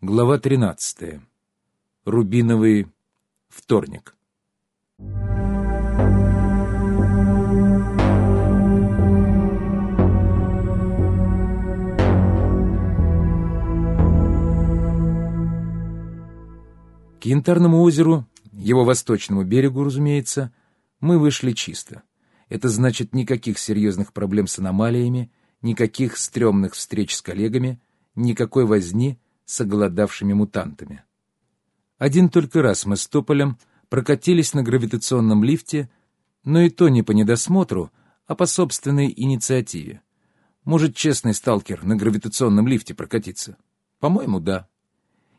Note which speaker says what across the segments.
Speaker 1: Глава 13. Рубиновый вторник. К Янтарному озеру, его восточному берегу, разумеется, мы вышли чисто. Это значит никаких серьезных проблем с аномалиями, никаких стрёмных встреч с коллегами, никакой возни с оголодавшими мутантами. Один только раз мы с Тополем прокатились на гравитационном лифте, но и то не по недосмотру, а по собственной инициативе. Может, честный сталкер на гравитационном лифте прокатиться? По-моему, да.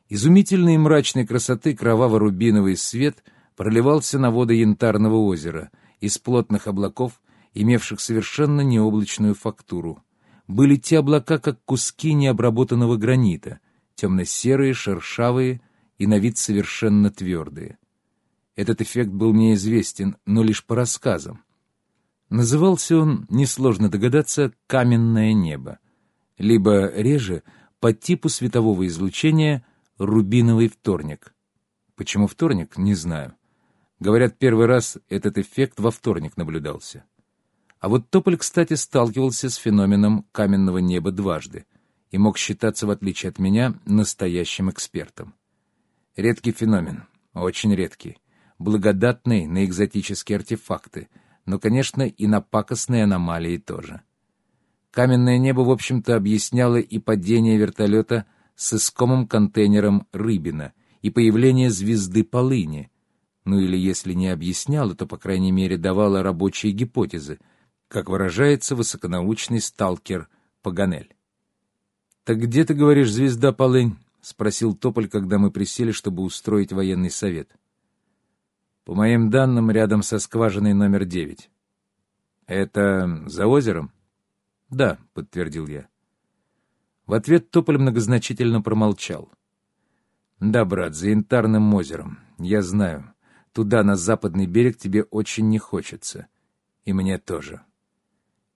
Speaker 1: Изумительной и мрачной красоты кроваво-рубиновый свет проливался на воды Янтарного озера из плотных облаков, имевших совершенно необлачную фактуру. Были те облака, как куски необработанного гранита, темно-серые, шершавые и на вид совершенно твердые. Этот эффект был мне известен, но лишь по рассказам. Назывался он, несложно догадаться, «каменное небо», либо, реже, по типу светового излучения рубиновый вторник. Почему вторник, не знаю. Говорят, первый раз этот эффект во вторник наблюдался. А вот Тополь, кстати, сталкивался с феноменом каменного неба дважды и мог считаться, в отличие от меня, настоящим экспертом. Редкий феномен, очень редкий, благодатный на экзотические артефакты, но, конечно, и на пакостные аномалии тоже. Каменное небо, в общем-то, объясняло и падение вертолета — с искомым контейнером Рыбина и появление звезды Полыни, ну или если не объясняла, то, по крайней мере, давала рабочие гипотезы, как выражается высоконаучный сталкер Паганель. «Так где, ты говоришь, звезда Полынь?» — спросил Тополь, когда мы присели, чтобы устроить военный совет. «По моим данным, рядом со скважиной номер девять». «Это за озером?» «Да», — подтвердил я. В ответ Тополь многозначительно промолчал. «Да, брат, за Янтарным озером. Я знаю. Туда, на западный берег, тебе очень не хочется. И мне тоже.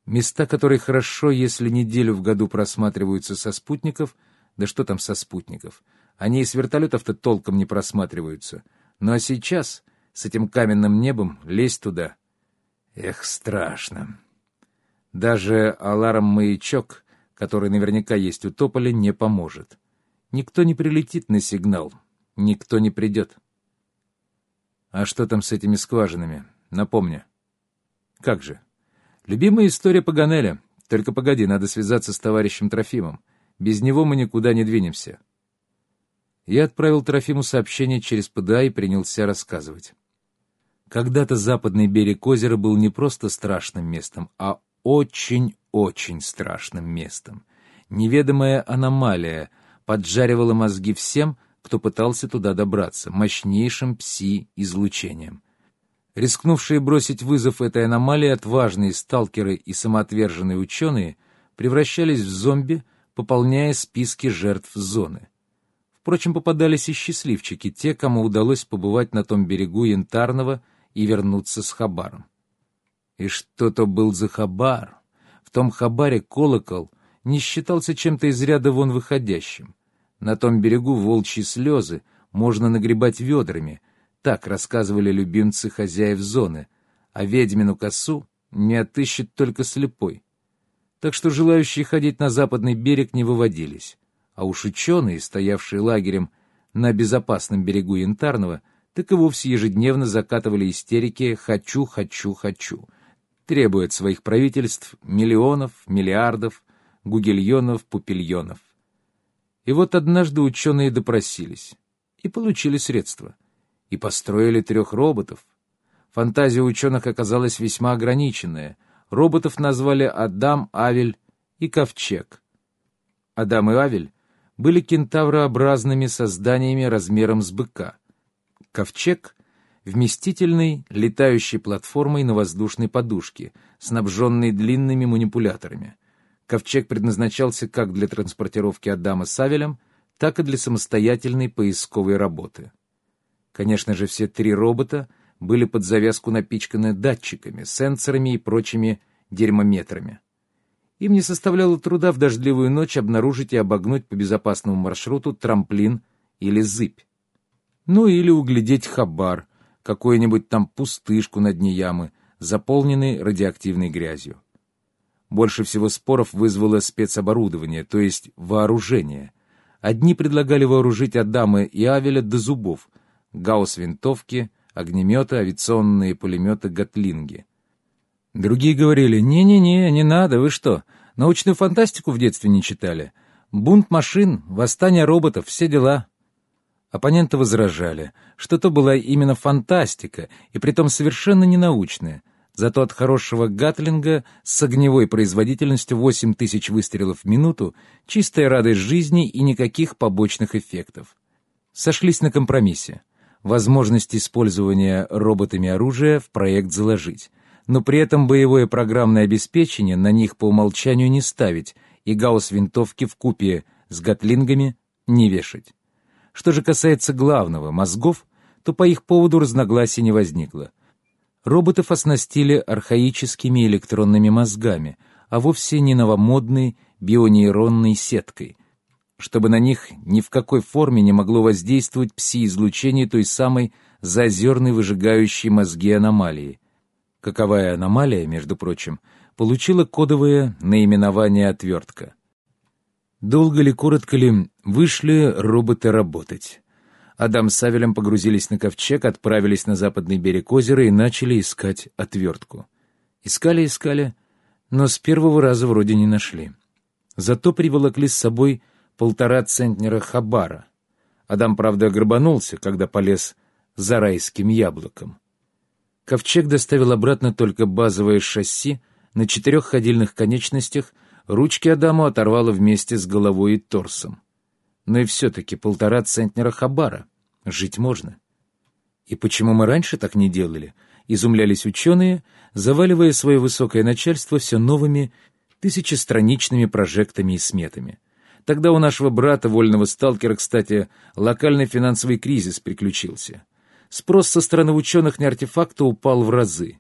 Speaker 1: Места, которые хорошо, если неделю в году просматриваются со спутников, да что там со спутников, они и с вертолетов-то толком не просматриваются. Ну а сейчас, с этим каменным небом, лезть туда. Эх, страшно. Даже аларм-маячок который наверняка есть у Тополя, не поможет. Никто не прилетит на сигнал, никто не придет. А что там с этими скважинами? Напомни. Как же? Любимая история Паганеля. Только погоди, надо связаться с товарищем Трофимом. Без него мы никуда не двинемся. Я отправил Трофиму сообщение через ПДА и принялся рассказывать. Когда-то западный берег озера был не просто страшным местом, а очень-очень страшным местом. Неведомая аномалия поджаривала мозги всем, кто пытался туда добраться, мощнейшим пси-излучением. Рискнувшие бросить вызов этой аномалии отважные сталкеры и самоотверженные ученые превращались в зомби, пополняя списки жертв зоны. Впрочем, попадались и счастливчики, те, кому удалось побывать на том берегу Янтарного и вернуться с Хабаром. И что-то был за хабар. В том хабаре колокол не считался чем-то из ряда вон выходящим. На том берегу волчьи слезы можно нагребать ведрами, так рассказывали любимцы хозяев зоны, а ведьмину косу не отыщет только слепой. Так что желающие ходить на западный берег не выводились, а уж ученые, стоявшие лагерем на безопасном берегу Янтарного, так и вовсе ежедневно закатывали истерики «хочу, хочу, хочу», требует своих правительств миллионов, миллиардов, гугельонов, пупильонов. И вот однажды ученые допросились и получили средства, и построили трех роботов. Фантазия ученых оказалась весьма ограниченная. Роботов назвали Адам, Авель и Ковчег. Адам и Авель были кентаврообразными созданиями размером с быка. Ковчег вместительной летающей платформой на воздушной подушке, снабженной длинными манипуляторами. Ковчег предназначался как для транспортировки Адама с Авелем, так и для самостоятельной поисковой работы. Конечно же, все три робота были под завязку напичканы датчиками, сенсорами и прочими дерьмометрами. им не составляло труда в дождливую ночь обнаружить и обогнуть по безопасному маршруту трамплин или зыбь. Ну или углядеть хабар, какую-нибудь там пустышку на дне ямы, заполненной радиоактивной грязью. Больше всего споров вызвало спецоборудование, то есть вооружение. Одни предлагали вооружить Адама и Авеля до зубов, гаусс-винтовки, огнеметы, авиационные пулеметы Гатлинги. Другие говорили, «Не-не-не, не надо, вы что, научную фантастику в детстве не читали? Бунт машин, восстание роботов, все дела». Оппоненты возражали, что то была именно фантастика, и притом совершенно ненаучная — Зато от хорошего гатлинга с огневой производительностью 8 тысяч выстрелов в минуту чистая радость жизни и никаких побочных эффектов. Сошлись на компромиссе. Возможность использования роботами оружия в проект заложить, но при этом боевое программное обеспечение на них по умолчанию не ставить и гаусс-винтовки в купе с гатлингами не вешать. Что же касается главного — мозгов, то по их поводу разногласий не возникло — Роботов оснастили архаическими электронными мозгами, а вовсе не новомодной бионейронной сеткой, чтобы на них ни в какой форме не могло воздействовать пси-излучение той самой зазерной выжигающей мозги аномалии. Каковая аномалия, между прочим, получила кодовое наименование «отвертка». Долго ли, коротко ли, вышли роботы работать. Адам с Савелем погрузились на ковчег, отправились на западный берег озера и начали искать отвертку. Искали, искали, но с первого раза вроде не нашли. Зато приволокли с собой полтора центнера хабара. Адам, правда, грабанулся, когда полез за райским яблоком. Ковчег доставил обратно только базовое шасси на четырех ходильных конечностях, ручки Адаму оторвало вместе с головой и торсом. Но и все-таки полтора центнера хабара. Жить можно. И почему мы раньше так не делали? Изумлялись ученые, заваливая свое высокое начальство все новыми тысячестраничными прожектами и сметами. Тогда у нашего брата, вольного сталкера, кстати, локальный финансовый кризис приключился. Спрос со стороны ученых на артефакты упал в разы.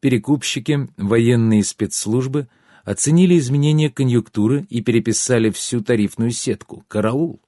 Speaker 1: Перекупщики, военные спецслужбы оценили изменения конъюнктуры и переписали всю тарифную сетку. Караул!